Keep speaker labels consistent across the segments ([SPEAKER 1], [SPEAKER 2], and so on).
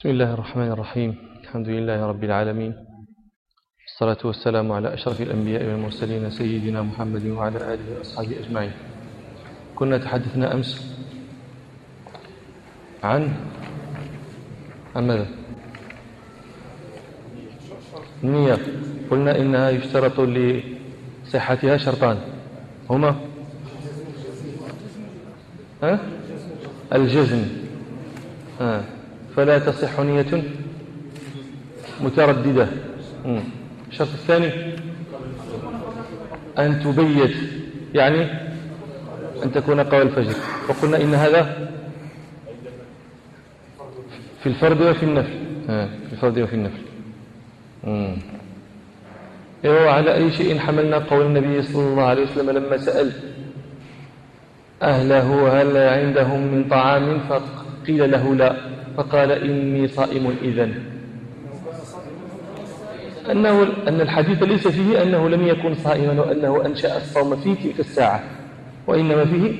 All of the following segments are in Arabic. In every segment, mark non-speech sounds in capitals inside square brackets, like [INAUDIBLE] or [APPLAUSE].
[SPEAKER 1] بسم الله الرحمن الرحيم. الحمد لله رب العالمين. الصلاة والسلام على أشرف الأنبياء والمرسلين سيدنا محمد وعلى آله وأصحابه أجمعين. كنا تحدثنا أمس عن عن ماذا؟ النية. قلنا إنها يشترط لصحتها شرطان. هما؟ ها؟ الجزم. ها. فلا تصح نية مترددة. الشرط الثاني أن تبيت يعني أن تكون قوى الفجر. وقلنا إن هذا في الفرد وفي النفل. في الفرد وفي النفل. إيه على أي شيء حملنا قول النبي صلى الله عليه وسلم لما سأل أهله هل عندهم من طعام فقيل له لا. فقال إني صائم إذن. أنه أن الحديث ليس فيه أنه لم يكن صائما وأنه أنشأ الصوم في تلك الساعة وإنما فيه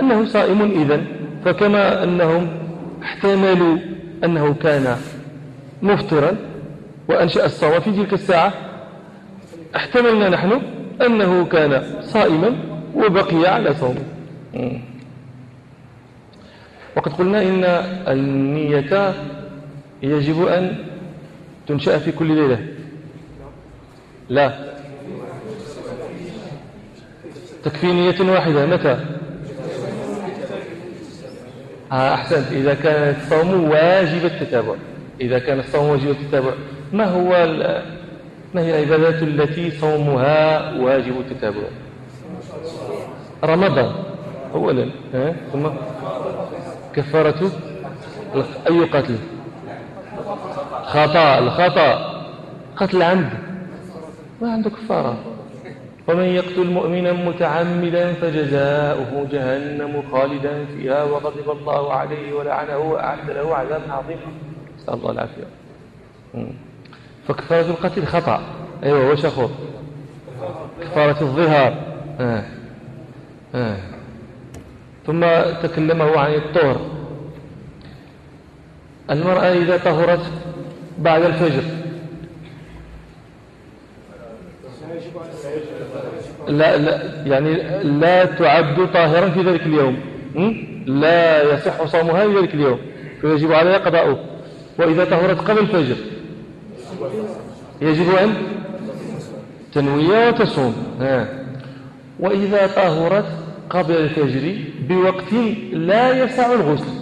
[SPEAKER 1] أنه صائم إذن. فكما أنهم احتملوا أنه كان مفطرا وأنشأ الصوم في تلك الساعة احتملنا نحن أنه كان صائما وبقي على صومه. وقد قلنا إن النية يجب أن تنشأ في كل ليلة. لا. تكفي نية واحدة. متى؟ آه أحسنت. إذا كان الصوم واجب التتابع. إذا كان الصوم واجب التتابع. ما هو ما هي العبادات التي صومها واجب التتابع؟ رمضان. أولا ثم؟ كفارة أي قتل؟ خطأ الخطأ. قتل عمد. ما عنده كفارة. ومن يقتل مؤمنا متعمدا فجزاؤه جهنم خالدا فيها وغضب الله عليه ولعنه وأعد له عذابا عظيما. نسأل الله العافية. فكفارة القتل خطأ. أيوة وش أخو كفارة الظهار. آه. آه. ثم تكلمه عن الطهر المرأة إذا طهرت بعد الفجر. لا, لا يعني لا تعد طاهرا في ذلك اليوم. لا يصح صومها في ذلك اليوم. فيجب عليها قضاؤه. وإذا طهرت قبل الفجر. يجب أن؟ تنوي وتصوم. وإذا طهرت قبل الفجر بوقت لا يسع الغسل.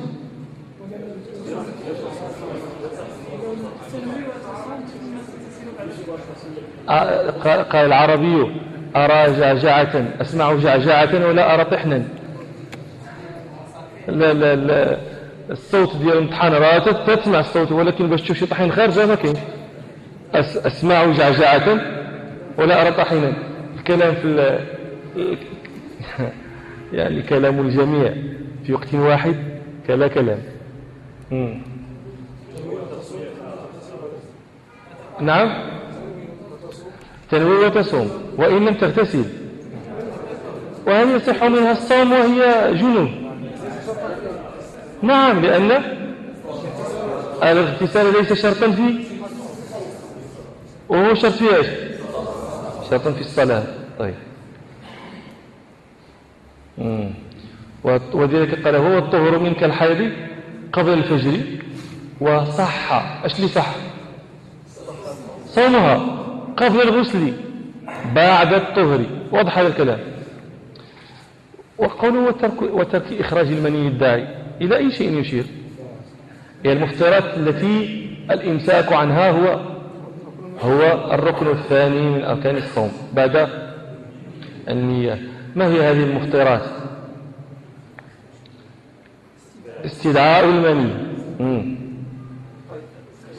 [SPEAKER 1] قال العربي أرى جعجعة أسمع جعجعة ولا أرى طحنا. لا لا لا الصوت ديال الامتحان راه تسمع الصوت ولكن باش تشوف شي طحين خارجه ما كاينش. أسمع جعجعة ولا أرى طحينا الكلام في [LAUGHS] يعني كلام الجميع في وقت واحد كلا كلام. مم. نعم. تنوي وتصوم وإن لم تغتسل. وهل يصح منها الصوم وهي جنوب نعم لأن الاغتسال ليس شرطا في وهو شرط في إيش؟ شرطا في الصلاة. طيب. وذلك قال هو الطهر منك الحيض قبل الفجر وصح. إيش اللي صح؟ صومها قبل الغسل بعد الطهر. واضح هذا الكلام. وقوله وترك, وترك إخراج المني الداعي إلى أي شيء يشير. هي المفترات التي الإمساك عنها هو هو الركن الثاني من أركان الصوم بعد النية. ما هي هذه المفترات استدعاء المني.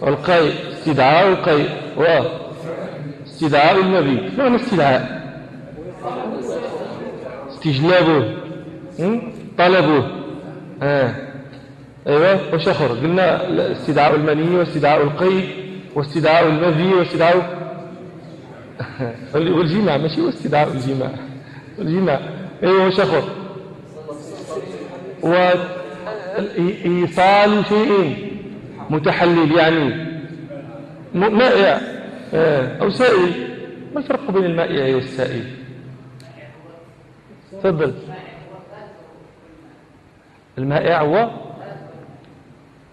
[SPEAKER 1] والقيء استدعاء القيء واستدعاء المبيت معنى استدعاء؟ استجلابه. طلبه. آه. أيوه. وش اخر قلنا استدعاء المني واستدعاء القيء واستدعاء المذي واستدعاء [LAUGHS] والجماع ماشي واستدعاء الجماع. الجماع أيوه وش اخر وإيصال شيء متحلل يعني. مائع. آه، أو سائل. ما الفرق بين المائع والسائل؟ تفضل. المائع هو؟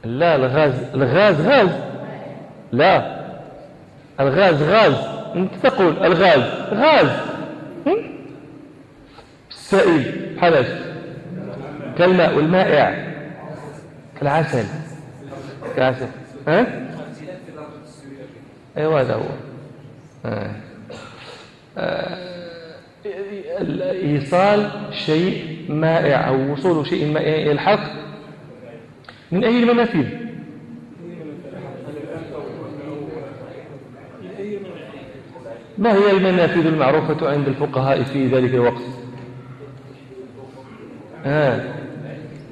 [SPEAKER 1] لا الغاز. الغاز غاز. لا. الغاز غاز. أنت تقول الغاز غاز. السائل. بحال كالماء والمائع. كالعسل. كالعسل. ها؟ أيوه هذا هو. آه. آه. إيصال شيء مائع أو وصول شيء مائع إلى الحلق. من أي المنافذ ما هي المنافذ المعروفة عند الفقهاء في ذلك الوقت؟ آه.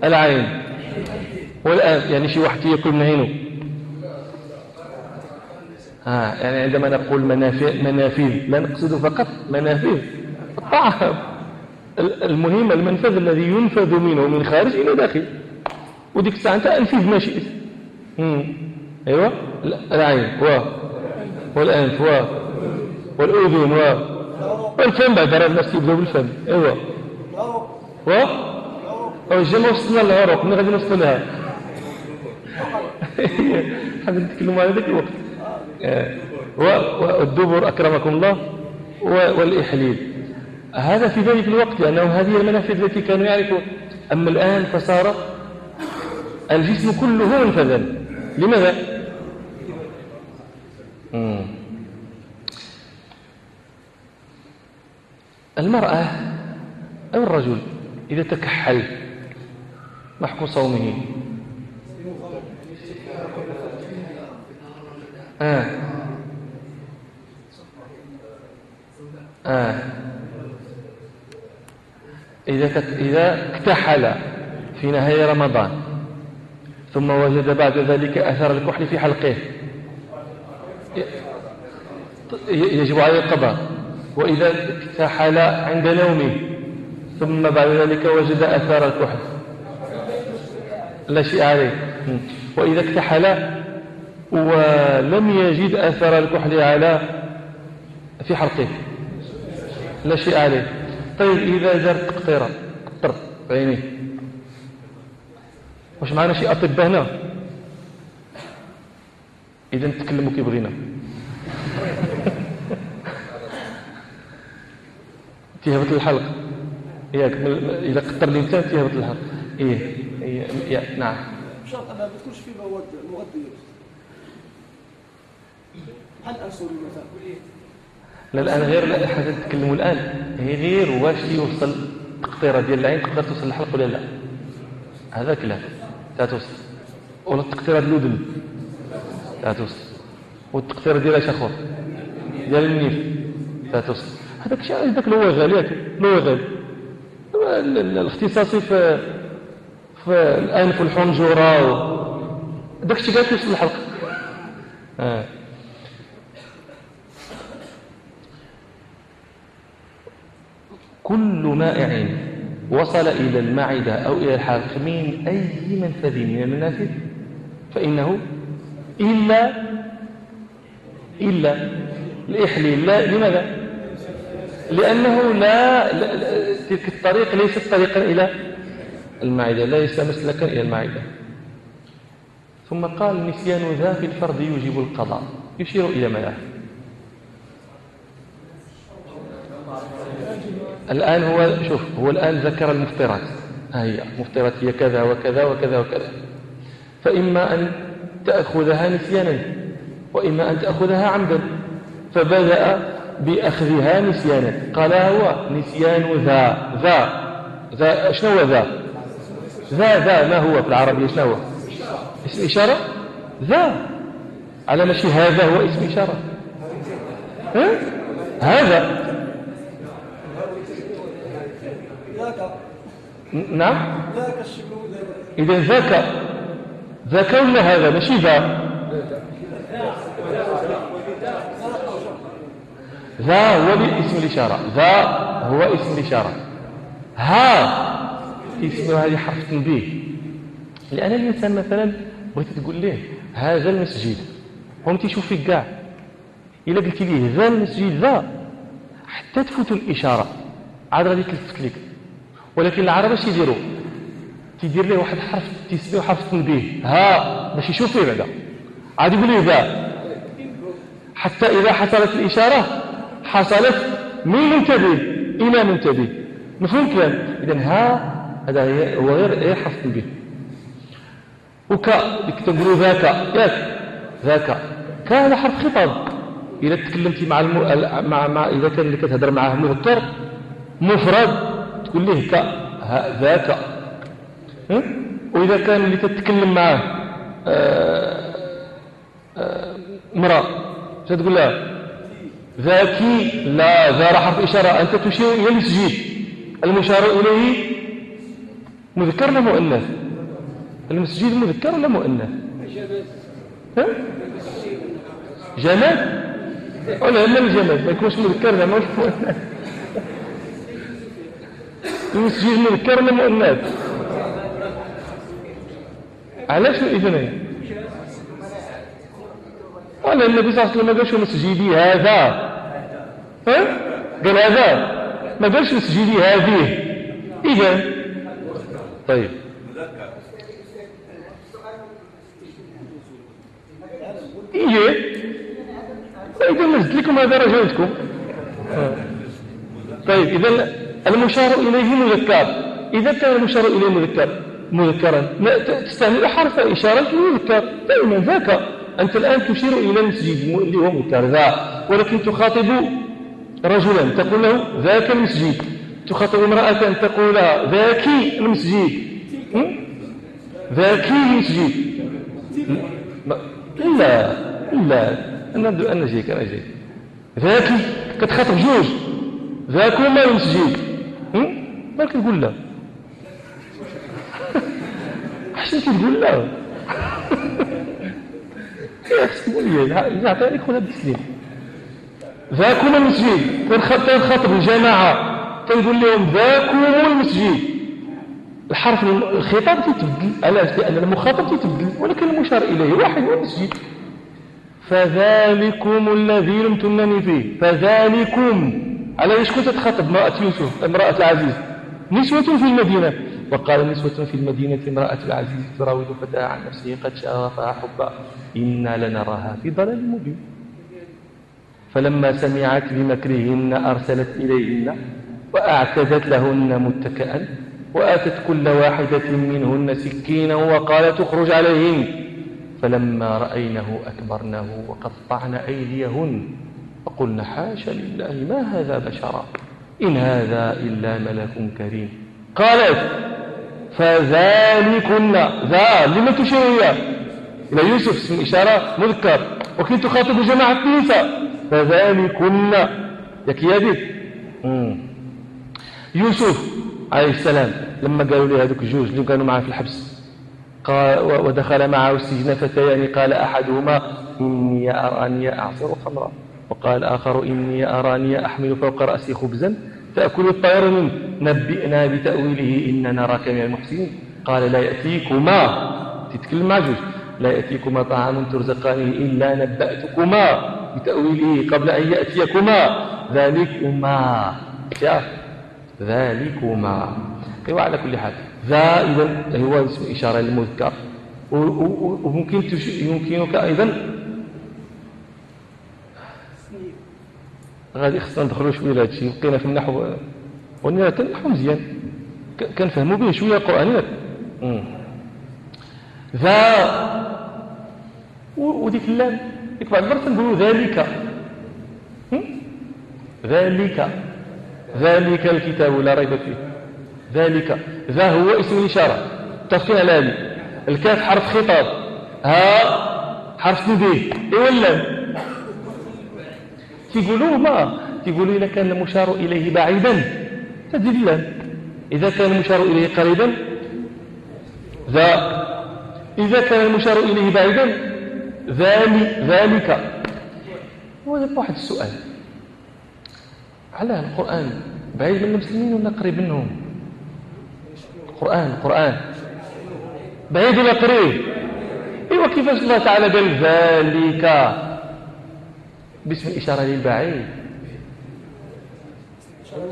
[SPEAKER 1] العين. والآن يعني شي واحد يأكل من عينه آه. يعني عندما نقول منافذ, منافذ لا نقصد فقط منافذ الطعام. المهم المنفذ الذي ينفذ منه من خارج إلى داخل. وديك الساعة أنت أنفذ ما شئت. أيوة. العين. و. والأنف. و. والأذن. و. والفم. بعد راه الناس يبداو بالفم أيوة. و. جينا وصلنا للعروق من غادي نوصلوا لها. حاب نتكلموا على ذاك الوقت. والدبر أكرمكم الله والإحليل. هذا في ذلك الوقت لأنه هذه المنافذ التي كانوا يعرفون أما الآن فصار الجسم كله منفذا لماذا؟ المرأة أو الرجل إذا تكحل محكو صومه آه. آه. إذا إذا اكتحل في نهاية رمضان ثم وجد بعد ذلك أثر الكحل في حلقه يجب عليه القضاء وإذا اكتحل عند نومه ثم بعد ذلك وجد أثار الكحل لا شيء عليه. وإذا اكتحل ولم يجد أثر الكحل على في حلقه لا شيء عليه. طيب إذا زار تقطيرة قطر عينيه. واش معنا شي أطباء هنا؟ إذا نتكلموا كي بغينا. [LAUGHS] تيهبط الحلق. ياك إذا قطر الإنسان تيهبط الحلق. إيه. نعم.
[SPEAKER 2] شرط أنها ما تكونش في مواد مغذية بحال الأنسولين مثلا
[SPEAKER 1] لا الآن غير لا حاجة نتكلموا الآن. هي غير واش يوصل التقطيرة ديال العين تقدر توصل للحلق ولا لا. هذا كلام. لا توصل. ولا التقطيرة ديال الودن لا توصل. والتقطيرة ديال اش اخر ديال النيف لا توصل. هذاك الشيء هذاك الوغل ياك الوغل الاختصاصي في في الانف والحنجره داك الشيء قاعد توصل للحلق آه. كل مائع وصل إلى المعدة أو إلى الحلق من أي منفذ من المنافذ فإنه إلا إلا الإحليل لا لماذا؟ لأنه لا, لا تلك الطريق ليست طريقا إلى المعدة ليس مسلكا إلى المعدة ثم قال نسيان ذا في الفرد يوجب القضاء. يشير إلى ماذا؟ الآن هو شوف هو الآن ذكر المفطرات. ها هي مفطرات هي كذا وكذا وكذا وكذا. فإما أن تأخذها نسيانا وإما أن تأخذها عمدا. فبدأ بأخذها نسيانا. قال هو نسيان ذا ذا ذا شنو ذا؟ ذا ذا ما هو في العربية؟ شنو هو؟ اسم إشارة؟ ذا. على ماشي هذا هو اسم إشارة. ها؟ هذا. نعم. إذا ذاك ذاك ولا هذا؟ ماشي ذا. ذا هو اسم الإشارة. ذا هو اسم الإشارة. ها. اسم هذه حرف تنبيه؟ لأن الإنسان مثلا بغيت تقول ليه هذا المسجد. هم تيشوف فيك كاع؟ إلا قلت ليه ذا المسجد ذا حتى تفوت الإشارة. عاد غادي تلفت لك. ولكن العرب اش يديروا؟ تيدير ليه واحد حرف تيسميه حرف تنبيه. ها باش يشوف فيه بعدا. عاد يقول ليه ذا؟ حتى إذا حصلت الإشارة حصلت من منتبه إلى منتبه. مفهوم كلام؟ اذا ها هذا هو غير حرف تنبيه وكا تقولوا ذاك. ياك. ذاك. كان حرف خطاب. إذا تكلمتي مع الم... مع... مع إذا كان اللي كتهضر معاه مذكر مفرد تقول له ك ذاك. وإذا كان اللي تتكلم معاه آه، آه، مرأة تقول لها ذاكي. لا ذا حرف إشارة أنت تشير إلى المسجد. المشار إليه مذكر ولا مؤنث. المسجد مذكر ولا مؤنث. جماد؟ ولا لا الجماد ما يكونش مذكر مش مؤنث. المسجد مذكر ولا مؤنث. علاش الاذنين قال النبي صلى الله عليه وسلم ما قالش مسجدي هذا. قال هذا. ما قالش مسجدي هذه. اذا طيب. إيه؟ إذا نزلت لكم هذا رجعتكم. طيب إذا المشار إليه مذكر. إذا كان المشار إليه مذكر مذكرا. تستعمل حرف إشارة مذكر دائما ذاك أنت الآن تشير إلى المسجد اللي هو مذكر. ذا. ولكن تخاطب رجلا. تقول له ذاك المسجد. تخاطب امرأة تقول لها ذاك المسجد ذاك المسجد. لا لا. أنا أنا جيك أنا جيك ذاك كتخاطب جوج. ذاك هما المسجد. ما كتقول لا. [LAUGHS] أحسن كتقول لا. [LAUGHS] تقول لي نعطيك خذها بالتسليم ذاك هما المسجد. تنخاطب الجماعة. تنقول لهم ذاك هو المسجد. الحرف الخطاب تتبدل علاش لأن المخاطب تتبدل ولكن المشار إليه واحد هو المسجد. فذلكم الذي لم تنني فيه. فذلكم. على إيش كنت تخاطب امرأة يوسف امرأة العزيز؟ نسوة في المدينة. وقال نسوة في المدينة امرأة العزيز تراود فتاة عن نفسه قد شغفها حبا إنا لنراها في ضلال مبين. فلما سمعت بمكرهن أرسلت إليهن وأعتدت لهن متكئا وآتت كل واحدة منهن سكينا وقالت اخرج عليهن فلما رأينه أكبرنه وقطعن أيديهن وقلنا حاشا لله ما هذا بشرا؟ إن هذا إلا ملك كريم. قالت فذلكن ذا لما تشير إياه إلى يوسف اسم إشارة مذكر وكنت تخاطب جماعة النساء. فذلكن يك يدك يوسف عليه السلام لما قالوا لي هذوك الجوج اللي كانوا معاه في الحبس قال ودخل معه السجن فتيان قال أحدهما إني أراني أعصر خمرا وقال آخر إني أراني أحمل فوق رأسي خبزا تأكل الطير منه نبئنا بتأويله إن نراك من المحسنين. قال لا يأتيكما تتكلم مع جوج لا يأتيكما طعام ترزقانه إلا نبأتكما بتأويله قبل أن يأتيكما ذلكما شاف ذلكما. أيوة على كل حال. ذا إذا هو اسم إشارة للمذكر. وممكن يمكنك أيضا غادي خصنا ندخلوا شوية لهذا الشيء بقينا في النحو ولنا النحو مزيان. كنفهموا به شوية القران ذا وديك اللام. ديك بعض المرات نقولوا ذلك. ذلك. ذلك الكتاب لا ريب فيه. ذلك. ذا هو اسم الإشارة. تفصيل على هذه. الكاف حرف خطاب. ها؟ حرف تنبيه إيه ولا؟ تقولوا ما؟ تقولوا إذا كان المشار إليه بعيدا. تدل إذا كان المشار إليه قريبا. ذا. إذا كان المشار إليه بعيدا. ذلك. ذلك. هذا واحد السؤال. على القرآن. بعيد من المسلمين ولا قريب منهم؟ القرآن القرآن بعيد ولا قريب؟ ايوا كيفاش الله تعالى قال ذلك؟ باسم الإشارة للبعيد.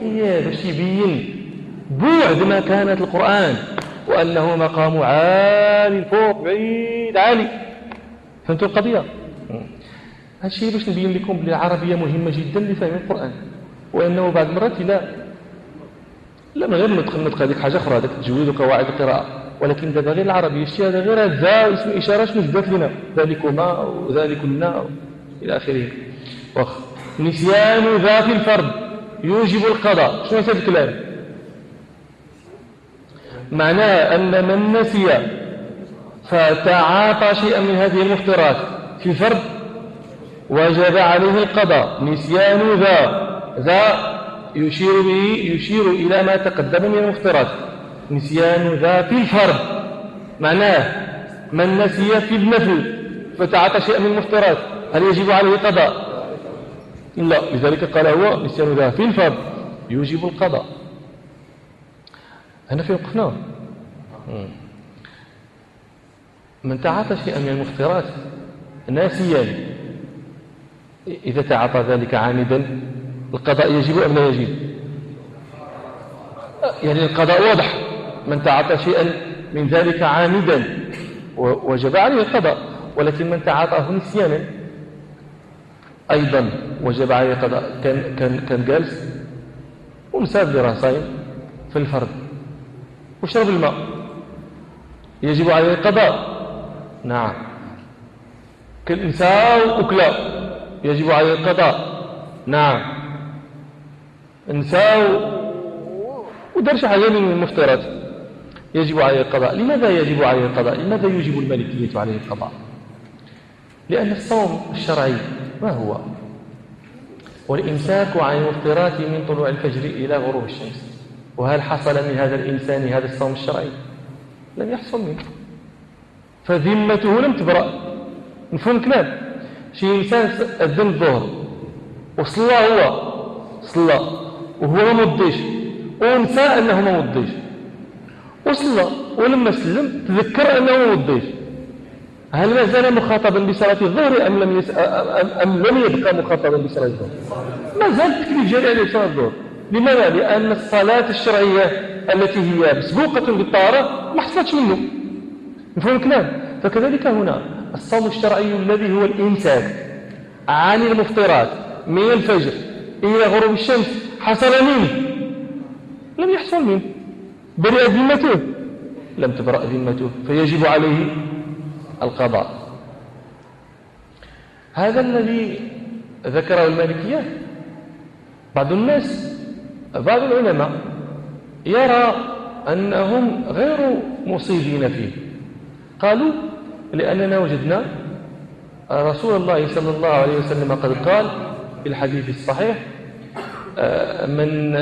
[SPEAKER 1] إيه باش يبين بعد ما كانت القرآن وأنه مقام عالي فوق بعيد عالي. فهمتوا القضية؟ هادشي باش نبين لكم بلي العربية مهمة جدا لفهم القرآن. وأنه بعض المرات لا لا من غير ندخل هذيك حاجة أخرى هذاك تجويد وقواعد القراءة. ولكن دابا غير العربيه شتي هذا غير ذا اسم إشارة شنو جبت لنا ذلكما وذلكنا إلى آخره. واخ نسيان ذات الفرد يوجب القضاء. شنو هذا الكلام؟ معناه أن من نسي فتعاطى شيئا من هذه المفطرات في فرد وجب عليه القضاء. نسيان ذا ذا يشير به يشير إلى ما تقدم من المفطرات نسيان ذا في الفرض معناه من نسي في النفل فتعاطى شيئا من المفطرات هل يجب عليه قضاء لا. لذلك قال هو نسيان ذا في الفرض يوجب القضاء. هنا في وقفنا. من تعاطى شيئا من المفطرات ناسيا. إذا تعاطى ذلك عامدا. القضاء يجب أم لا يجب؟ يعني القضاء واضح. من تعاطى شيئا من ذلك عامدا وجب عليه القضاء. ولكن من تعاطاه نسيانا أيضا وجب عليه القضاء. كان, كان, كان جالس ومساب لراه صايم في الفرد. وشرب الماء. يجب عليه القضاء. نعم. كالإنسان أكلا يجب عليه القضاء. نعم. نساء ودار شي حاجة من المفترض يجب عليه القضاء. لماذا يجب عليه القضاء؟ لماذا يجب المالكيه عليه القضاء؟ لأن الصوم الشرعي ما هو؟ والإمساك عن المفطرات من طلوع الفجر إلى غروب الشمس. وهل حصل من هذا الإنسان هذا الصوم الشرعي؟ لم يحصل منه. فذمته لم تبرأ. نفهم كلام شي إنسان اذن الظهر وصلى هو. صلى. وهو ما مضيش. ونسى أنه ما مضيش. وصلى ولما سلم تذكر أنه ما مضيش. هل ما زال مخاطبا بصلاة الظهر أم لم, يس... أم لم يبقى مخاطبا بصلاة الظهر؟ ما زال التكليف جاري عليه بصلاة الظهر. لماذا؟ لأن الصلاة الشرعية التي هي مسبوقة بالطهارة ما حصلتش منه. مفهوم الكلام؟ فكذلك هنا الصوم الشرعي الذي هو الإمساك عن المفطرات من الفجر إلى غروب الشمس حصل منه لم يحصل منه برئ ذمته لم تبرأ ذمته فيجب عليه القضاء. هذا الذي ذكره المالكية بعض الناس بعض العلماء يرى أنهم غير مصيبين فيه. قالوا لأننا وجدنا رسول الله صلى الله عليه وسلم قد قال في الحديث الصحيح من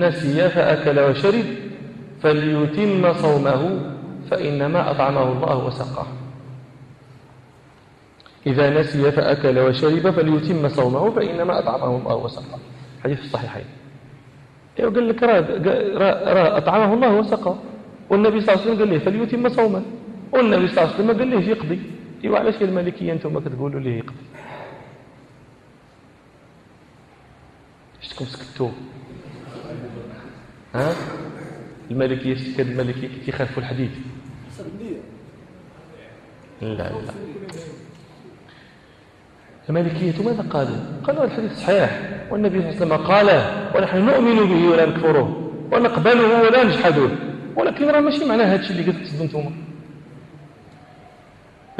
[SPEAKER 1] نسي فأكل وشرب فليتم صومه فإنما أطعمه الله وسقاه. إذا نسي فأكل وشرب فليتم صومه فإنما أطعمه الله وسقاه. حديث الصحيحين. قال لك راه أطعمه الله وسقاه. والنبي صلى الله عليه وسلم قال له فليتم صومه. والنبي صلى الله عليه وسلم قال له يقضي ايوا علاش المالكيه أنتم كتقولوا ليه يقضي؟ شتكم سكتوا ها الملكية كاد الملكية كيخالفوا الحديث لا لا المالكية ماذا قالوا قالوا الحديث صحيح. والنبي صلى الله عليه وسلم قاله ونحن نؤمن به ولا نكفره ونقبله ولا نجحده. ولكن راه ماشي معنى هذا الشيء اللي قلت أنتم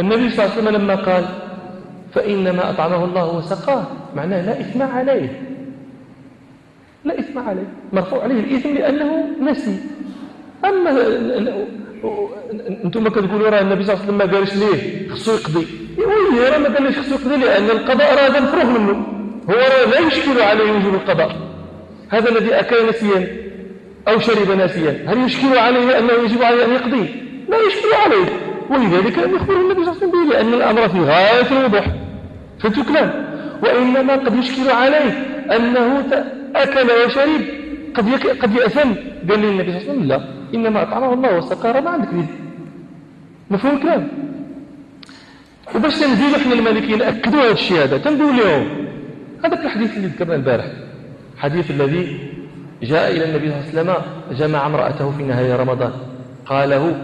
[SPEAKER 1] النبي صلى الله عليه وسلم لما قال فإنما أطعمه الله وسقاه معناه لا إثم عليه. لا إثم عليه. مرفوع عليه الإثم لأنه نسي. أما أنتم كتقولوا راه النبي صلى الله عليه وسلم ما قالش ليه خصو يقضي. وي راه ما قالش خصو يقضي؟ لأن القضاء راه هذا مفروغ منه. هو راه لا يشكل عليه وجوب القضاء. هذا الذي أكل نسيا أو شرب ناسيا. هل يشكل عليه أنه يجب عليه أن يقضي؟ لا يشكل عليه. ولذلك لم يخبر النبي صلى الله عليه وسلم لأن الأمر في غاية الوضوح فهمتوا كلام وإنما قد يشكل عليه أنه أكل وشرب. قد قد يأثم. قال لي النبي صلى الله عليه وسلم لا. إنما أطعمه الله وسقاه ما عندك بيد مفهوم الكلام. وباش تنزيلوا إحنا المالكيين ناكدوا هذا الشيء هذا تنقول لهم هذاك الحديث اللي ذكرنا البارح. الحديث الذي جاء إلى النبي صلى الله عليه وسلم جمع امرأته في نهاية رمضان. قال له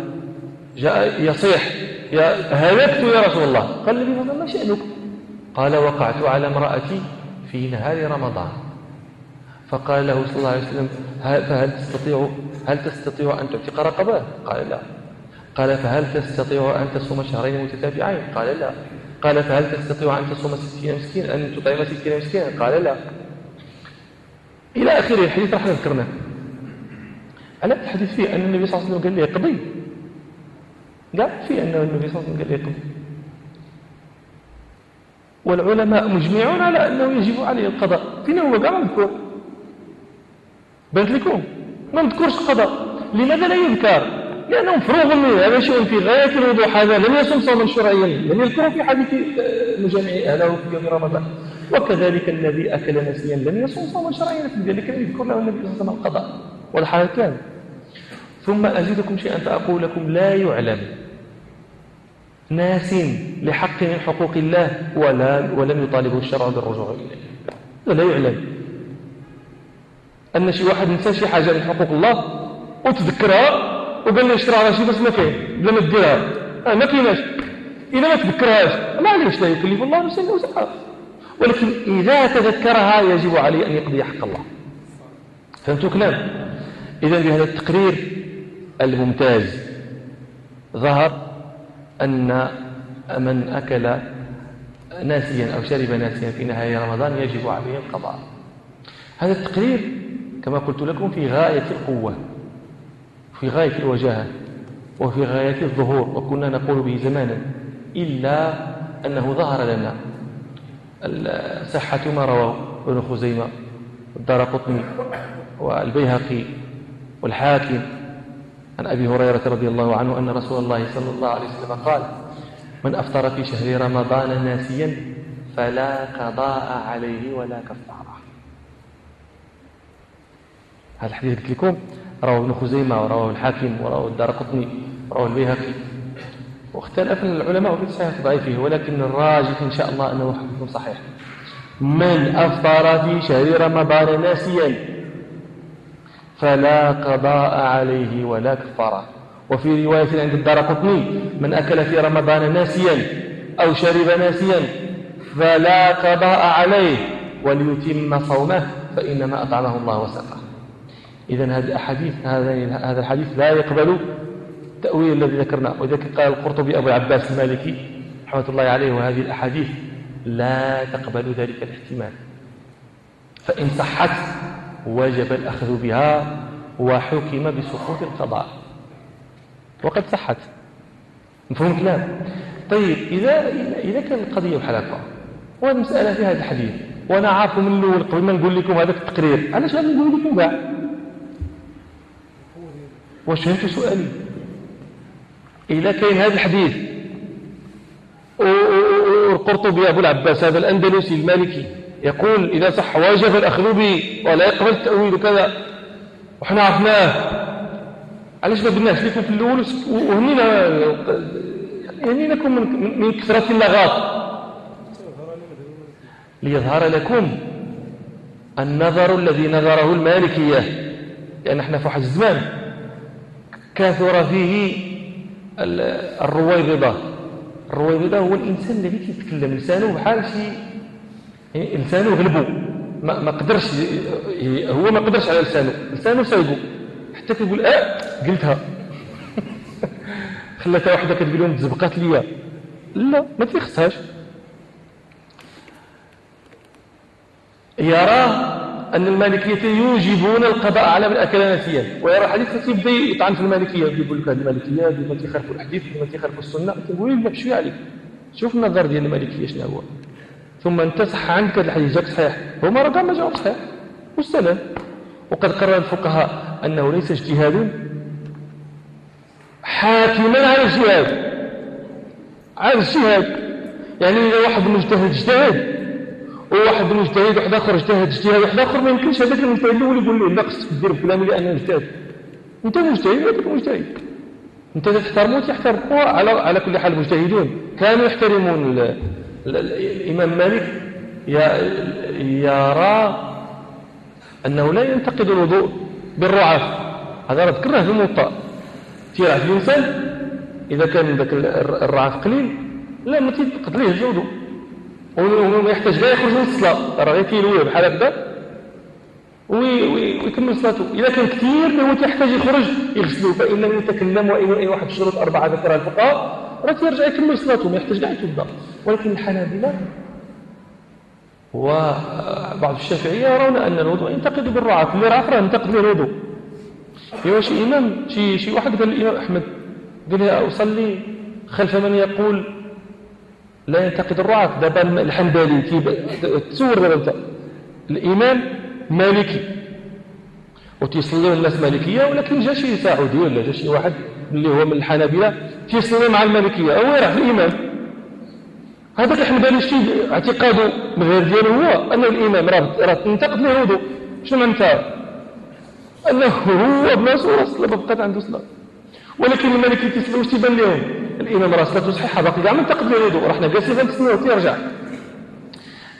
[SPEAKER 1] جاء يصيح يا هلكت يا رسول الله. قال النبي صلى الله عليه وسلم ما شأنك؟ قال وقعت على امرأتي في نهار رمضان. فقال له صلى الله عليه وسلم فهل تستطيع هل تستطيع أن تعتق رقبة؟ قال لا. قال فهل تستطيع أن تصوم شهرين متتابعين؟ قال لا. قال فهل تستطيع أن تصوم ستين مسكين أن تطعم ستين مسكين قال لا. إلى آخره الحديث راح ذكرناه. على الحديث فيه أن النبي صلى الله عليه وسلم قال لي يقضي قال فيه أن النبي صلى الله عليه وسلم قال لي يقضي والعلماء مجمعون على أنه يجب عليه القضاء. فين هو قال مذكور بنت لكم. ما مذكورش قضاء. لماذا لا يذكر؟ لأنه مفروغ منه. هذا شيء في غاية الوضوح. هذا لم يصم صوما شرعيا. لم يذكره في حديث مجامع أهله في يوم رمضان. وكذلك الذي أكل نسيا لم يصم صوما شرعيا. في ذلك لم يذكر له النبي صلى الله عليه وسلم القضاء. والحال كان ثم أزيدكم شيئا فأقول لكم لا يعلم ناس لحق من حقوق الله ولا ولم يطالبه الشرع بالرجوع إليه. لا يعلم. أن شي واحد نسى شي حاجة من حقوق الله وتذكرها وقال لي اشترى على شي بس ما كاين بلا ما ديرها آه ما كايناش. إذا ما تذكرهاش ما عليش لا يكلف الله نفسا إلا وسعها. ولكن إذا تذكرها يجب عليه أن يقضي حق الله. فهمتوا كلام إذا بهذا التقرير الممتاز ظهر أن من أكل ناسيا أو شرب ناسيا في نهاية رمضان يجب عليه القضاء. هذا التقرير كما قلت لكم في غاية القوة في غاية الوجاهة وفي غاية الظهور وكنا نقول به زمانا إلا أنه ظهر لنا. صحة ما رواه ابن خزيمة والدار قطني والبيهقي والحاكم. عن أبي هريرة رضي الله عنه أن رسول الله صلى الله عليه وسلم قال من أفطر في شهر رمضان ناسيا فلا قضاء عليه ولا كفارة. هذا الحديث قلت لكم رواه ابن خزيمة ورواه الحاكم ورواه الدار قطني ورواه البيهقي. واختلف العلماء في صحيح ضعيفه ولكن الراجح إن شاء الله أنه حديث صحيح. من أفطر في شهر رمضان ناسيا فلا قضاء عليه ولا كفارة. وفي رواية عند الدار قطني من أكل في رمضان ناسيا أو شرب ناسيا فلا قضاء عليه وليتم صومه فإنما أطعمه الله وسقه. إذا هذه الأحاديث هذا الحديث لا يقبل التأويل الذي ذكرناه وذلك قال القرطبي أبو العباس المالكي رحمة الله عليه وهذه الأحاديث لا تقبل ذلك الاحتمال. فإن صحت وجب الأخذ بها وحكم بسقوط القضاء. وقد صحت. مفهوم كلام طيب إذا إذا كان القضية حلقة والمسألة في هذا الحديث وأنا عارف من الأول قبل ما نقول لكم هذا التقرير علاش غادي نقول لكم كاع فهمتوا سؤالي. إذا كاين هذا الحديث؟ والقرطبي أبو العباس هذا الأندلسي المالكي يقول إذا صح واجب الأخذ به ولا يقبل التأويل وكذا وحنا عرفناه. علاش ما قلناش؟ لكم في الأول وهنينا يعني لكم من, من كثرة اللغات ليظهر لكم النظر الذي نظره المالكية. لأن إحنا في واحد الزمان كثر فيه الرويبضة الرويبضة هو الإنسان الذي يتكلم لسانه بحال شي لسانه غلبه ما, ما قدرش هو ما قدرش على لسانه. لسانه سايبه حتى كيقول آه قلتها. [LAUGHS] خلاتها واحدة كتقول لهم تزبقات ليا. لا ما تيخصهاش يرى أن المالكية يوجبون القضاء على من أكل نسيا ويرى الحديث يبدا يطعن في المالكية. يقول لك هذه المالكية هذه ما تيخالفوا الحديث ما تيخالفوا السنة. تقول لك شوية عليك شوف النظر ديال المالكية شنو هو. ثم انت صح عندك هذا الحديث. جاك صحيح. هما راه ما جاوب صحيح. والسلام. وقد قرر الفقهاء أنه ليس اجتهاد حاكما على الاجتهاد. على الاجتهاد. يعني إذا واحد مجتهد اجتهد. وواحد مجتهد واحد آخر اجتهد اجتهاد واحد آخر ما يمكنش هذاك المجتهد الأول يقول له لا خصك دير فلان لأنه اجتهد أنت مجتهد وهذاك مجتهد. أنت تحترموا تحترموا على على كل حال المجتهدون كانوا يحترمون ال... ال... الإمام مالك. يرى أنه لا ينتقد الوضوء بالرعاف. هذا راه ذكرناه في الموطأ. تيرعف الإنسان إذا كان ذاك الرعاف قليل لا ما تيتقد ليه الوضوء. وما يحتاج لا يخرج من الصلاه راه غير كيلويه بحال هكذا ويكمل صلاته إذا كان كثير هو تحتاج يخرج يغسلوا فإن لم يتكلم وإن أي واحد الشروط أربعة ذكرها الفقهاء راه تيرجع يكمل صلاته ما يحتاج لا يتوضا ولكن الحنابلة وبعض الشافعية يرون أن الوضوء ينتقد بالرعاة اللي راه ينتقد الوضوء ايوا شي إمام شي, شي واحد قال الإمام أحمد قال لي أصلي خلف من يقول لا ينتقد الرعاة دابا الحنبلي تصور دابا انت الإمام مالكي. وتيصليو الناس مالكية ولكن جا شي سعودي ولا جا شي واحد اللي هو من الحنابلة تيصلي مع المالكية. هو يروح الإمام. هذاك الحنبلي شي اعتقاده من غير ديالو هو؟ أن الإمام راه تنتقد له الوضوء شنو معناتها أنه هو بلاصو راه صلى بقات عنده صلاة ولكن المالكي تيصلي واش تيبان لهم. الإمام راه صلاته صحيحة باقي كاع منتقد له الوضوء راه حنا جالسين غنتسناو تيرجع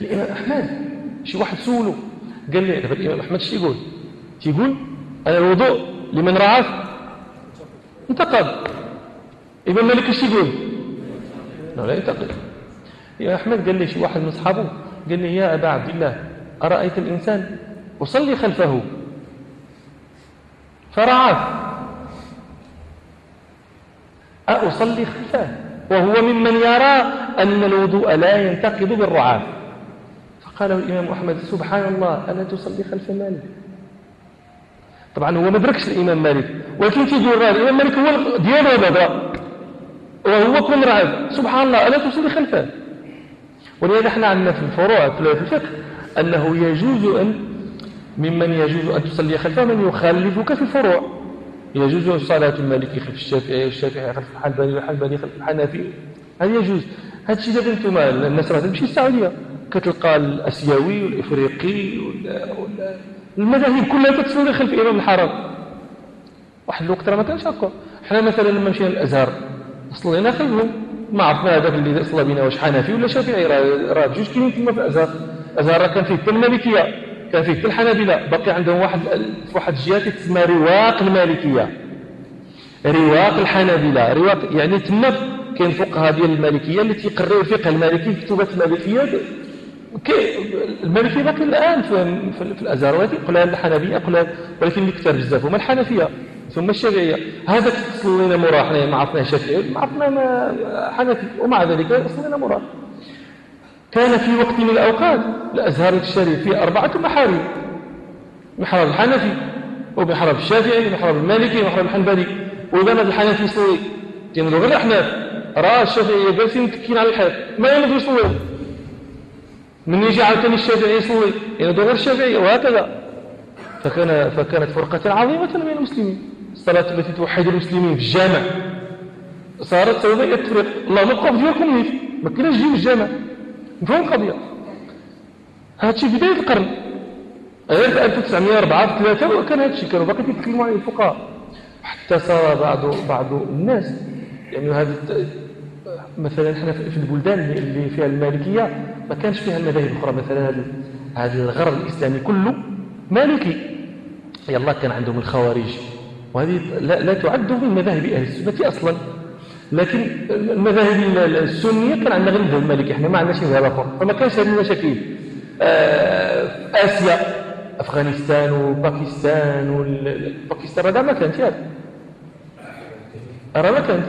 [SPEAKER 1] الإمام أحمد. شي واحد سولو. قال لي دابا الإمام أحمد اش يقول؟ تيقول أنا الوضوء لمن رعاه انتقد. الإمام مالك اش يقول؟ لا لا ينتقد. يا أحمد قال لي شي واحد من أصحابه قال لي يا أبا عبد الله أرأيت الإنسان أصلي خلفه؟ فرعاه أصلي خلفه وهو ممن يرى أن الوضوء لا ينتقد بالرعاه قاله الإمام أحمد سبحان الله ألا تصلي خلف مالك؟ طبعا هو ما دركش الإمام مالك ولكن تيقول راه الإمام مالك هو ديالو هذا وهو كون راه سبحان الله ألا تصلي خلفه؟ ولهذا إحنا عندنا في الفروع في الفقه أنه يجوز أن ممن يجوز أن تصلي خلفه من يخالفك في الفروع. يجوز صلاة المالكي خلف الشافعي والشافعي خلف الحنبلي والحنبلي خلف الحنفي هذا يجوز. هذا الشيء دابا أنتم الناس راه تمشي السعودية. كتلقى الأسيوي والإفريقي المذاهب كلها تتصلي خلف امام الحرم واحد الوقت راه ما كانش هكا. حنا مثلا لما مشينا للأزهر صلينا خلفهم ما عرفنا هذاك اللي صلى بنا واش حنفي ولا شافعي راه راه بجوج كاينين تما في الأزهر. الأزهر كان فيه حتى المالكيه كان فيه حتى الحنابلة. باقي عندهم واحد في واحد الجهه تسمى رواق المالكية. رواق الحنابلة. رواق يعني تما كاين فقهاء ديال المالكية اللي تيقرروا الفقه المالكي في كتبات المالكية. المالكية باقي الآن في, في, في الأزهر يقولها الحنفيه يقولها ولكن اللي كثر بزاف. هما الحنفية ثم الشافعية. هذاك صلينا مراه حنا ما عرفناه شافعي ما عرفنا ما حنفي ومع ذلك صلينا مراه كان في وقت من الأوقات الازهر الشريف فيه أربعة محارم محراب الحنفي ومحراب الشافعي ومحراب المالكي ومحراب الحنبلي وإذا الحنفي يصلي تينظروا غير الأحناف راه الشافعية جالسين متكين على الحيط ما ينظروا يصلوا من يجي عاوتاني الشافعي يصلي ينظروا غير الشافعية وهكذا. فكان فكانت فرقة عظيمة بين المسلمين. الصلاة التي توحد المسلمين في الجامع. صارت سوداء التفريق اللهم القف ديالكم نيت ما كناش جيو الجامع. مفهوم القضية هذا الشيء في بداية القرن غير في 1904 في 3 وكان هذا الشيء كانوا باقي يتكلموا عن الفقهاء حتى صار بعض بعض الناس يعني هذا مثلا إحنا في البلدان اللي فيها المالكيه ما كانش فيها المذاهب الاخرى مثلا هذا الغرب الاسلامي كله مالكي يلا كان عندهم الخوارج وهذه لا, لا تعد من مذاهب أهل السنة أصلا. لكن المذاهب السنية كان عندنا غير المذهب المالكي إحنا ما عندناش مذهب آخر. فما كانش هذه المشاكل. آه آسيا أفغانستان وباكستان باكستان هذا ما كانت هذا راه ما كانت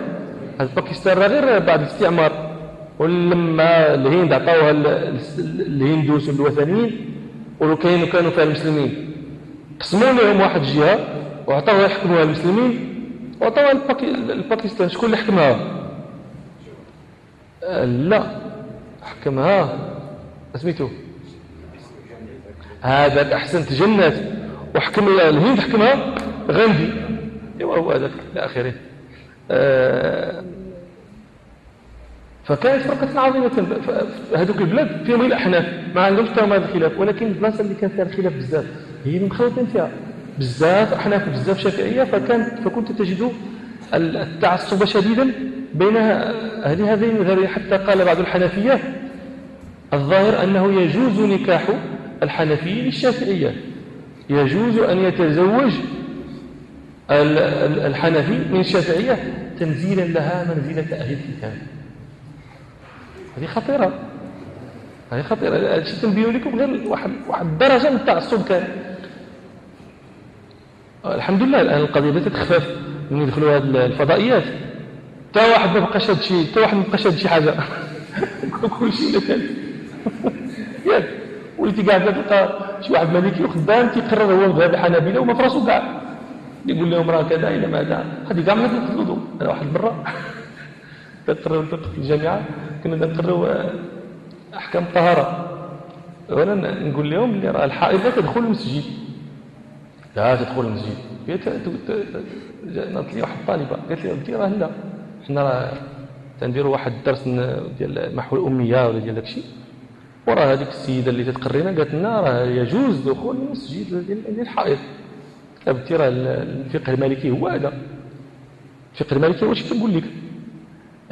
[SPEAKER 1] باكستان راه غير بعد الاستعمار. ولما الهند عطاوها الهندوس الوثنيين ولو كانوا كانوا فيها المسلمين. قسموا لهم واحد الجهة وعطاوها يحكموها المسلمين. وعطاوها الباكستان شكون اللي حكمها؟ لا. حكمها. سميتو. هذاك احسنت جنات وحكم الهند حكمها غاندي. ايوا هو هذاك. إلى اخره آه، فكانت فرقة عظيمة. هذوك البلاد فيهم الأحناف ما عندهمش تهم هذا الخلاف. ولكن البلاصة اللي كان فيها الخلاف بزاف. هي مخلطين فيها بزاف أحناف بزاف شافعية فكانت فكنت تجد التعصب شديدا بين أهل هذين المذهبين حتى قال بعض الحنفية الظاهر أنه يجوز نكاح الحنفي للشافعية يجوز أن يتزوج الحنفي من الشافعية تنزيلا لها منزلة أهل الكتاب. هذه خطيرة. هذه خطيرة. تنبيه لكم غير واحد واحد الدرجة من التعصب كان. الحمد لله الآن القضية بدأت تخفف من يدخلوا هذه الفضائيات. تا واحد ما بقاش هذا الشيء تا واحد ما بقاش هذا شي حاجة. [LAUGHS] كل شيء. مثال ياك وليتي قاعد تلقى شي واحد مالكي وخدام تيقرر هو مذهب الحنابلة وما في راسو كاع. يقول لهم راه كذا إلى ماذا؟ هذه كاع ما تنقضوا أنا واحد تقرر [LAUGHS] الفقه في الجامعة كنا نقروا آه، أحكام الطهاره وأنا نقول لهم اللي راه الحائض لا تدخل المسجد. لا تدخل المسجد. جاءت لي واحد الطالبه قالت لي انت راه لا حنا راه تنديروا واحد الدرس ديال محو الأمية ولا ديال داكشي. وراه هذيك السيدة اللي تتقرينا قالت لنا راه يجوز دخول المسجد ديال الحائض ابتي راه الفقه المالكي هو هذا. الفقه المالكي واش كنقول لك.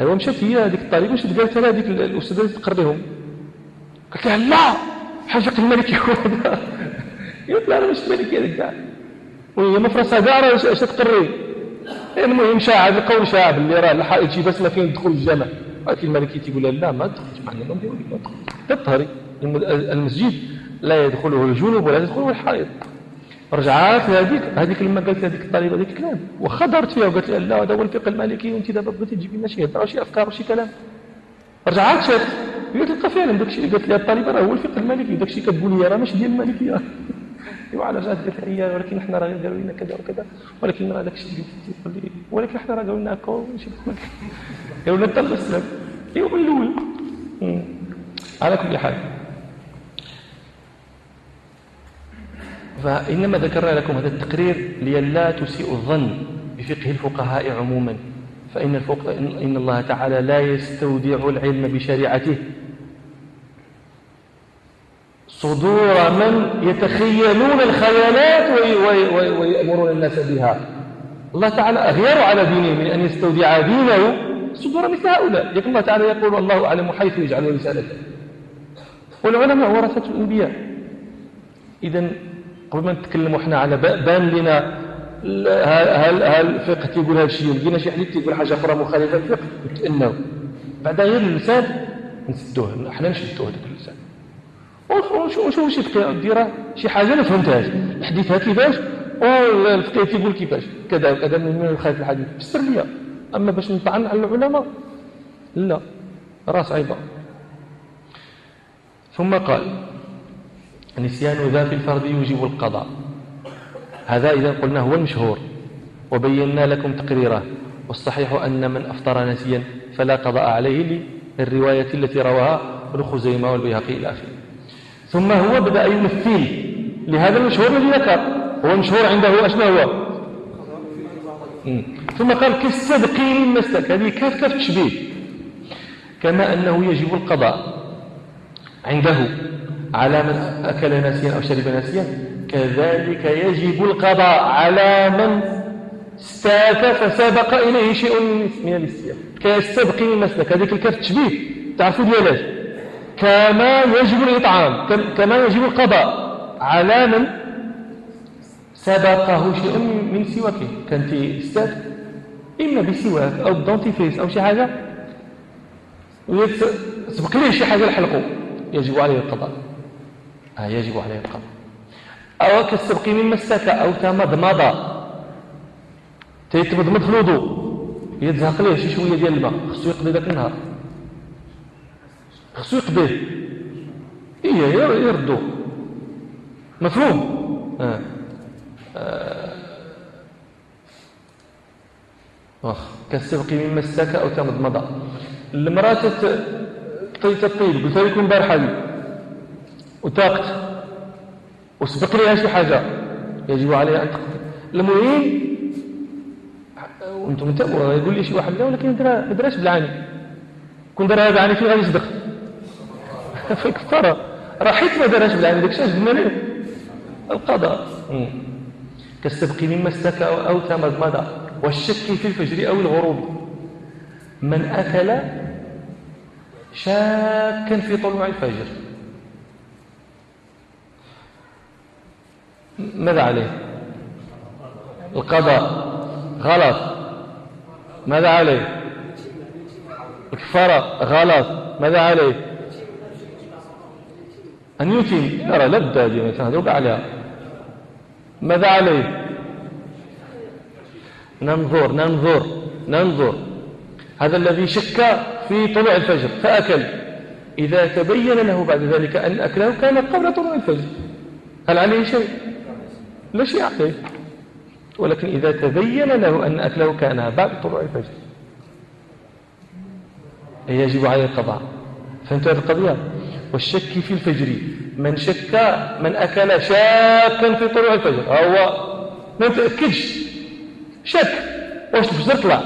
[SPEAKER 1] ايوا مشات هي هذيك الطالبة مشات قالت لها هذيك الأستاذة اللي تقريهم قالت لها لا بحال الفقه المالكي هو هذا. [LAUGHS] قالت لها أنا مش مالكي هذاك كاع. وهي كاع راه اش تقري. المهم شاع هذا القول شاع باللي راه الحائط شي بس ما فين تدخل الجامع ولكن المالكي تيقول لها لا ما تدخلش معنا ما تطهري. المسجد لا يدخله الجنوب ولا يدخله الحائط. رجعات هذيك هذيك لما قالت هذيك الطالبه هذيك الكلام. واخا دارت فيها وقالت لها لا هذا هو الفقه المالكي وانت دابا بغيتي تجيبي لنا شي هضرة وشي أفكار وشي كلام. رجعات شافت. هي تلقى فعلا داك الشيء اللي قالت لها الطالبه راه هو الفقه المالكي داك الشيء كتقول لي راه ماشي ديال المالكيه ايوا على جات قالت لها ولكن حنا راه قالوا لنا كذا وكذا ولكن راه داك الشيء اللي لي ولكن حنا راه قالوا لنا هكا قالوا لنا حتى الاسلام ايوا من الأول على كل حال. فإنما ذكرنا لكم هذا التقرير لئلا تسيء الظن بفقه الفقهاء عموما. فإن, الفقه إن الله تعالى لا يستودع العلم بشريعته. صدور من يتخيلون الخيالات ويأمرون الناس بها. الله تعالى أغير على دينه من أن يستودع دينه صدور مثل هؤلاء. لكن الله تعالى يقول الله أعلم حيث يجعل رسالته. والعلماء ورثة الأنبياء. إذا قبل ما نتكلموا حنا على بان لنا هل هل الفقه تيقول هذا الشيء؟ لقينا شي حديث تيقول حاجة أخرى مخالفة للفقه. نتأنوا بعد غير اللسان نسدوه حنا نشدوه هذاك اللسان وشو شي ديرها شي حاجة ما فهمتهاش. الحديث كيفاش؟ والفقه تيقول كيفاش؟ كذا كذا من يخالف الحديث؟ فسر لي. أما باش نطعن على العلماء؟ لا راس عيبه ثم قال نسيان ذا في الفرد يوجب القضاء. هذا إذا قلنا هو المشهور وبينا لكم تقريره. والصحيح أن من أفطر نسيا فلا قضاء عليه للرواية التي رواها ابن خزيمة والبيهقي إلى آخره ثم هو بدأ يمثل لهذا المشهور الذي ذكر. هو المشهور عنده أشنا هو؟ ثم قال كالسبق للمسلك. هذه كاف كاف تشبيه. كما أنه يجب القضاء عنده على من أكل ناسيا أو شرب ناسيا. كذلك يجب القضاء على من استاك فسبق إليه شيء من النسيان. كالسبق للمسواك هذيك الكاف تشبيه. تعرفوا ديالاش كما يجب الإطعام كما يجب القضاء. على من سبقه شيء من سواكه. كانت استاك إما بسواك أو ب dentifrice أو شي حاجة سبق ليه شي حاجة لحلقه يجب عليه القضاء. آه يجب عليه القضاء. أو كالسبق من مسك أو تمضمض. تيتمضمض في الوضوء. يتزهق ليه شي شوية ديال الماء. خصو يقضي ذاك النهار. خصو يقضيه إيه يردو. مفهوم؟ آه. آه. كالسبق من مسك أو تمضمض المرأة تطيب قلت لكم بارحة وتاقت. وسبق لها شي حاجة. يجب عليها أن تقضي المهم وأنتم انتبهوا يقول لي شي واحد لا ولكن ما دراش بالعاني كون دارها بالعاني فين غادي يصدق؟ في الكفارة راه حيت ما دارهاش بالعاني داك الشيء قلنا له القضاء. كالسبق مما استكى أو تمضمض والشك في الفجر أو الغروب. من أكل شاكا في طلوع الفجر. ماذا عليه؟ القضاء. غلط. ماذا عليه؟ الكفارة غلط. ماذا عليه؟ أن يتم ترى لا بد هذه عليها. ماذا عليه؟ ننظر ننظر ننظر. هذا الذي شك في طلوع الفجر فأكل. إذا تبين له بعد ذلك أن أكله كان قبل طلوع الفجر. هل عليه شيء؟ لا شيء عليه. ولكن إذا تبين له أن أكله كان بعد طلوع الفجر. يجب عليه القضاء. فهمت هذه القضية؟ والشك في الفجر. من شك من أكل شاكا في طلوع الفجر. هو ما تأكدش شك. واش الفجر طلع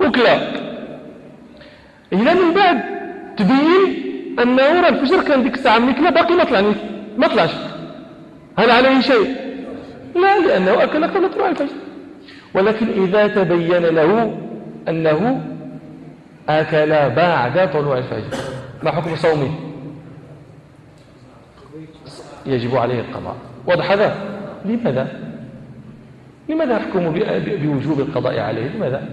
[SPEAKER 1] وكلا هنا من بعد تبين أنه راه الفجر كان ديك الساعة ملي كلا باقي ما طلع ما طلعش. هل عليه شيء؟ لا لأنه أكل قبل طلوع الفجر. ولكن إذا تبين له أنه أكل بعد طلوع الفجر. ما حكم صومه؟ يجب عليه القضاء. واضح هذا؟ لماذا؟ لماذا يحكم بوجوب القضاء عليه؟ لماذا؟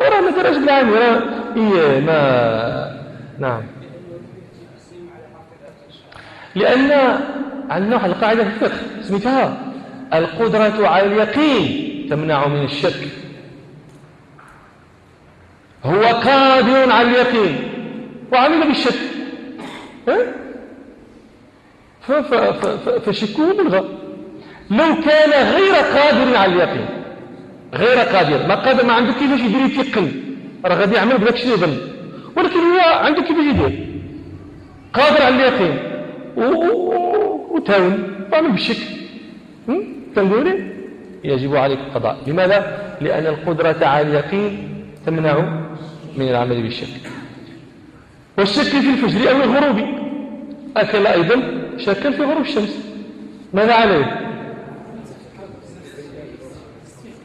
[SPEAKER 1] وراه ما دراش بالعام راه إيه ما نعم. لأن عندنا واحد القاعدة في الفقه سميتها القدرة على اليقين تمنع من الشك. هو قادر على اليقين وعمل بالشك. فشكه ملغى لو كان غير قادر على اليقين غير قادر ما قادر ما عنده كيفاش يدير يتيقن. راه غادي يعمل بداك الشيء يظن. ولكن هو عنده كيفاش يدير؟ قادر على اليقين. وتاون. وعمل بالشك تنقولي؟ يجب عليك القضاء. لماذا؟ لأن القدرة على اليقين تمنع من العمل بالشك. والشك في الفجر أو الغروب. أكل أيضا شكا في غروب الشمس. ماذا عليه؟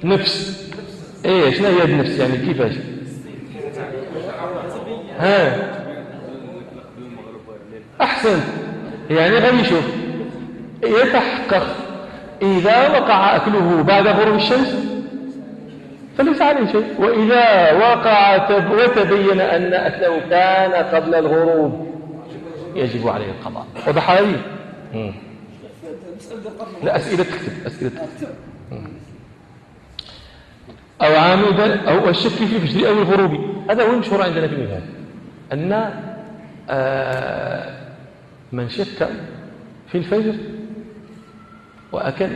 [SPEAKER 1] نفس. إيه شنو هي النفس يعني؟ كيفاش ها. أحسن. يعني غادي يشوف يتحقق. إذا وقع أكله بعد غروب الشمس فليس عليه شيء. وإذا وقع وتبين أن أكله كان قبل الغروب يجب عليه القضاء. وضح هذه لا أسئلة تكتب أسئلة تكتب. أو عامدا أو الشك في الفجر أو الغروب. هذا هو المشهور عندنا في المثال أن آه، من شك في الفجر وأكل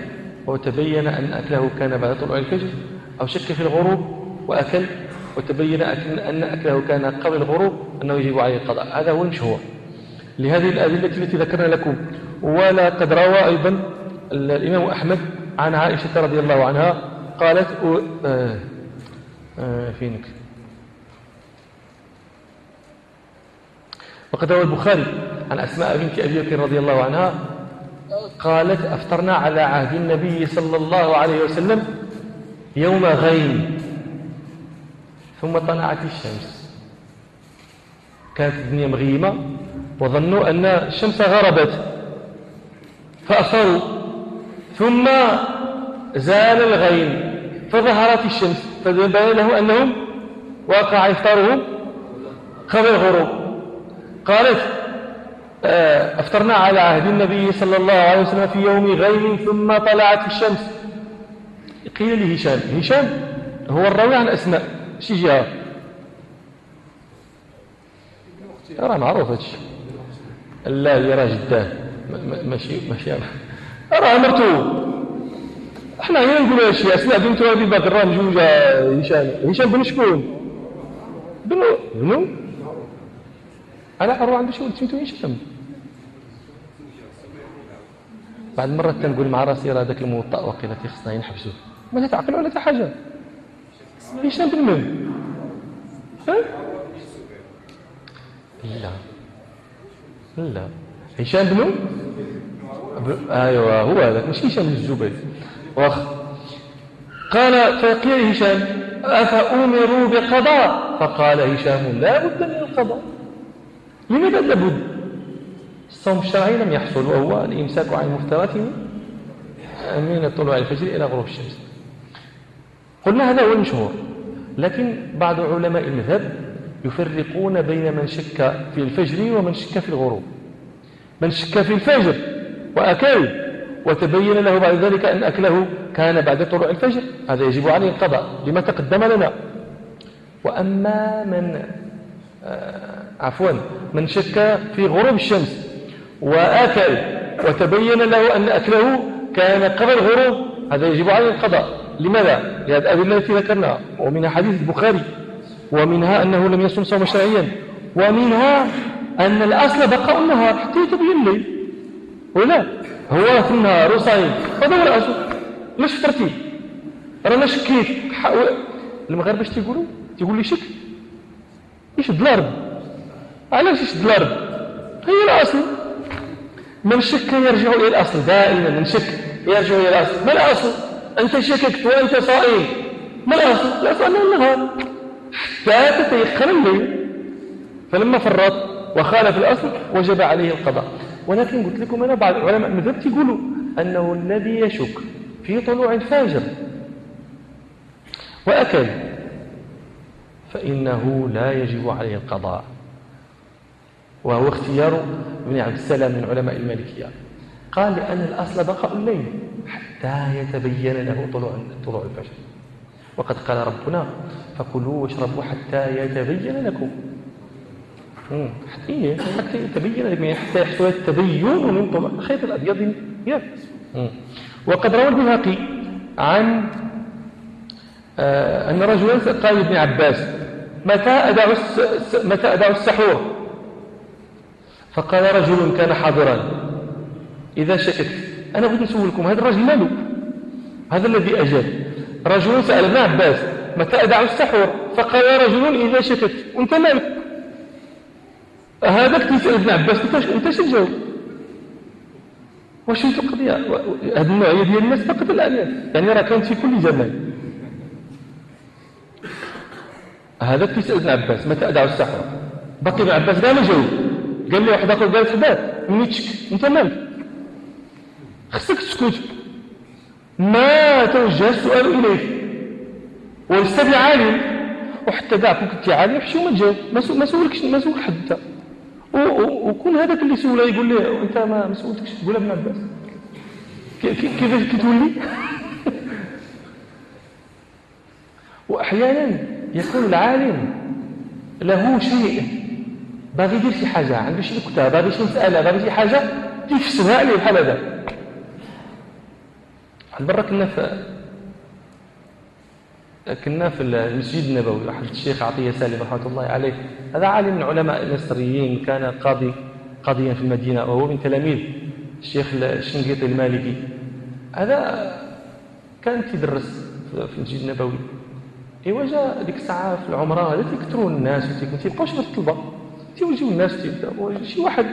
[SPEAKER 1] وتبين أن أكله كان بعد طلوع الفجر أو شك في الغروب وأكل وتبين أن أكله كان قبل الغروب أنه يجب عليه القضاء. هذا هو. المشهور لهذه الأدلة التي ذكرنا لكم. ولا قد روى أيضا الإمام أحمد عن عائشة رضي الله عنها قالت آه آه فينك. وقد روى البخاري عن أسماء بنت أبي بكر رضي الله عنها قالت أفطرنا على عهد النبي صلى الله عليه وسلم يوم غيم ثم طلعت الشمس. كانت الدنيا مغيمة وظنوا أن الشمس غربت فأفطروا ثم زال الغيم فظهرت الشمس فبين له أنهم وقع إفطارهم قبل الغروب. قالت آه، أفطرنا على عهد النبي صلى الله عليه وسلم في يوم غيم ثم طلعت الشمس. قيل لهشام. هشام هو الراوي عن أسماء شي جهة؟ راه معروف هادشي. لا يرى جداه ماشي ماشي. راه مرتو. إحنا هنا نقولوا شيء أسماء بنت أبي بكر راه مجوجه هشام. هشام بن شكون؟ بنو بنو؟ أنا أروح عنده شغل سميتو هشام. بعد مرة تنقول مع راسي راه ذاك الموطأ وقيلة خصنا ينحبسوه ما تعقل ولا حاجة. هشام بن من ها؟ لا. لا. هشام بن أيوه هو هذاك ماشي هشام بن الزبير. وأخ. قال فقيل هشام أفأمروا بقضاء؟ فقال هشام لا بد من القضاء. لماذا لابد الصوم الشرعي لم يحصل وهو الإمساك عن المفترات من طلوع الفجر إلى غروب الشمس. قلنا هذا هو المشهور. لكن بعض علماء المذهب يفرقون بين من شك في الفجر ومن شك في الغروب. من شك في الفجر وأكل وتبين له بعد ذلك أن أكله كان بعد طلوع الفجر. هذا يجب عليه القضاء لما تقدم لنا. وأما من آه عفوا من شك في غروب الشمس وآكل وتبين له أن أكله كان قبل الغروب هذا يجب عليه القضاء. لماذا؟ لهذه الأدلة التي ذكرناها. ومنها حديث البخاري ومنها أنه لم يصم صوم شرعيا. ومنها أن الأصل بقاء النهار. حتى يتبين لي. ولا. هو في النهار صايم هذا هو الأصل مش فرتي رانا شكيت المغاربة اش تيقولوا؟ تيقول لي شك. يشد الأرض علاش يشد الأرض هي الأصل. من شك يرجع إلى الأصل. دائما من شك يرجع إلى الأصل. ما الأصل؟ أنت شككت وأنت صائم. ما الأصل أنه النهار حتى تتيقن الليل. فلما فرط وخالف الأصل وجب عليه القضاء. ولكن قلت لكم أنا بعض علماء المذهب يقولوا أنه الذي يشك في طلوع الفجر وأكل. فإنه لا يجب عليه القضاء. وهو اختيار ابن عبد السلام من علماء المالكية. قال لأن الأصل بقاء الليل. حتى يتبين له طلوع طلوع الفجر. وقد قال ربنا فكلوا واشربوا حتى يتبين لكم. حتى حتى يتبين لكم يعني حتى يحصل التبين من طلوع الخيط الأبيض وقد روى البيهقي عن آه، أن رجلا قال لابن عباس متى أدع متى أدع السحور؟ فقال رجل كان حاضرا. إذا شكت. أنا بغيت نسولكم هذا الرجل ماله هذا الذي أجاب. رجل سأل ابن عباس متى أدع السحور؟ فقال رجل إذا شكت. وأنت مالك؟ هذاك تسأل ابن عباس شو تجاوب واش أنت القضية هذه النوعية ديال الناس فقط الآن. يعني راه كانت في كل زمان. هذاك تسأل ابن عباس متى أدع السحور؟ بقي ابن عباس قال جاوب. قال لي واحد آخر قال حباب من تشك أنت مالك؟ خصك تسكت ما توجه السؤال إليك؟ ولست بعالم وحتى كاع كون كنتي عالم حشو ما تجاوب. ما سولكش ما سولك حد انت وكون هذاك اللي سوله يقول لي أنت ما سولتكش تقول ابن عباس. كيفاش كتولي [LAUGHS] وأحيانا يكون العالم له شيء. باغي يدير شي حاجة عنده شي نكتة باغي شي مسألة باغي شي حاجة تيفسرها عليه بحال هذا. واحد المرة كنا في كنا في المسجد النبوي. واحد الشيخ عطية سالم رحمة الله عليه هذا عالم من علماء المصريين كان قاضي قاضيا في المدينة وهو من تلاميذ الشيخ الشنقيطي المالكي. هذا كان تيدرس في المسجد النبوي. إيوا جا ديك الساعة في العمرة هذا تيكثروا الناس وتيبقاوش غير الطلبة تيوجيو الناس تيبداو شي واحد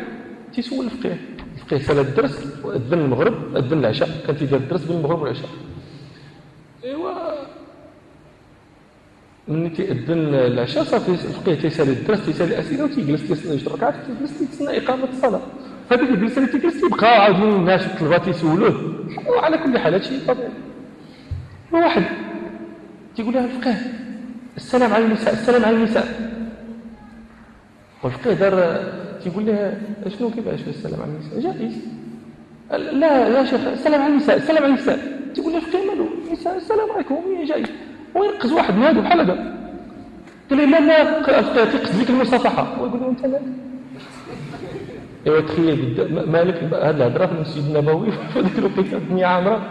[SPEAKER 1] تيسول الفقيه الفقيه سال الدرس وأذن المغرب أذن العشاء. كان تيدير الدرس بين المغرب والعشاء. ايوا ملي تيأذن العشاء صافي الفقيه تيسال الدرس تيسال الاسئله وتيجلس تيصلي جوج ركعات تيجلس تيتسنى إقامة الصلاة. هذيك الجلسة اللي تيجلس تيبقى عاودين الناس الطلبه تيسولوه وعلى كل حال هادشي طبيعي. واحد تيقول لها الفقيه السلام على النساء السلام على النساء. والفقيه دار تيقول لها شنو كيفاش السلام على النساء؟ جائز لا يا شيخ السلام على النساء السلام على النساء. تقول لها الفقيه مالو النساء السلام عليكم. جائز وينقز واحد من بحال هذا؟ قال لا لا تيقصد لك المصافحه ويقول له أنت مالك؟ ايوا تخيل مالك هاد الهضرة [LAUGHS] في المسجد النبوي في هذيك الوقيته الدنيا عامره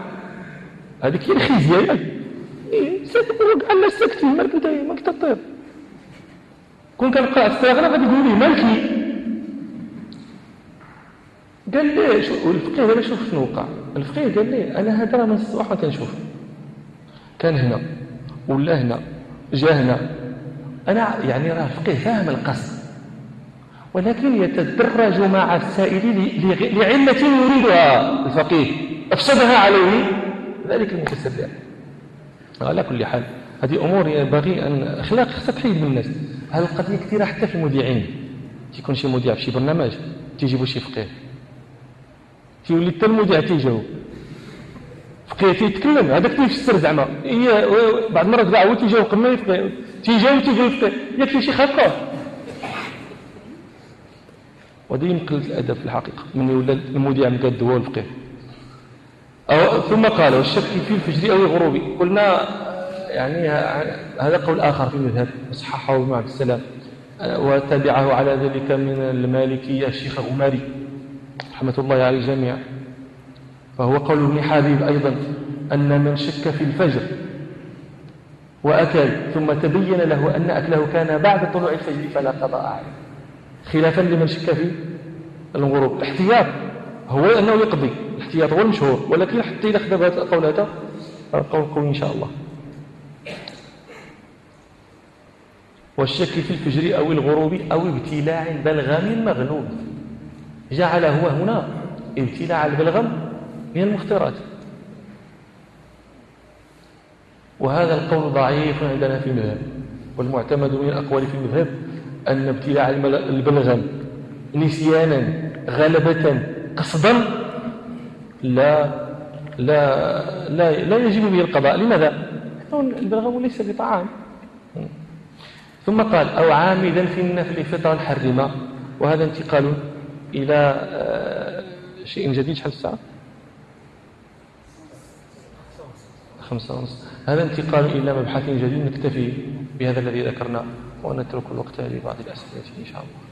[SPEAKER 1] هذيك هي الخزية. ياك إيه ساكت الناس ساكتين مالك أنت مالك تطير كون كنبقى استغرب غادي يقول لي مالكي؟ قال لي شو الفقيه دابا شوف شنو وقع. الفقيه قال لي أنا هذا راه من الصباح ما كنشوف. كان هنا ولا هنا جا هنا. أنا يعني راه الفقيه فاهم القصد. ولكن يتدرج مع السائل لعلة يريدها الفقيه. أفسدها عليه. ذلك المتسبع على كل حال هذه أمور ينبغي أن أخلاق خصها تحيد من الناس هذه القضية كثيرة حتى في المذيعين تيكون شي مذيع في شي برنامج تيجيبوا شي فقيه. تيولي حتى المذيع تيجاوب فقيه تيتكلم هذاك تيفسر زعما؟ هي بعض المرات كاع هو تيجاوب قبل ما تيجاوب الفقيه ياك شي خلقة. وهذه من قلة الأدب في الحقيقة من يولد المذيع مقاد هو الفقيه. ثم قال والشك في الفجر أو الغروب. قلنا يعني هذا قول آخر في المذهب صححه ابن عبد السلام. وتبعه على ذلك من المالكي الشيخ غماري رحمة الله عليه الجميع. فهو قول ابن حبيب أيضا أن من شك في الفجر وأكل ثم تبين له أن أكله كان بعد طلوع الفجر فلا قضاء عليه. خلافا لمن شك في الغروب. الاحتياط هو أنه يقضي. الاحتياط هو المشهور ولكن حتى إذا خذ هذا القول هذا قول قوي إن شاء الله. والشك في الفجر أو الغروب أو ابتلاع بلغم مغلوب جعل هو هنا ابتلاع البلغم من المفترات. وهذا القول ضعيف عندنا في المذهب والمعتمد من الأقوال في المذهب أن ابتلاع البلغم نسيانا غلبة قصدا لا لا لا لا يجب به القضاء. لماذا؟ البلغم ليس بطعام. ثم قال أو عامدا في النفل فطرا حرما وهذا انتقال إلى آه، شيء جديد شحال الساعة؟ خمسة ونصف هذا انتقال إلى مبحث جديد نكتفي بهذا الذي ذكرنا ونترك الوقت لبعض الأسئلة إن شاء الله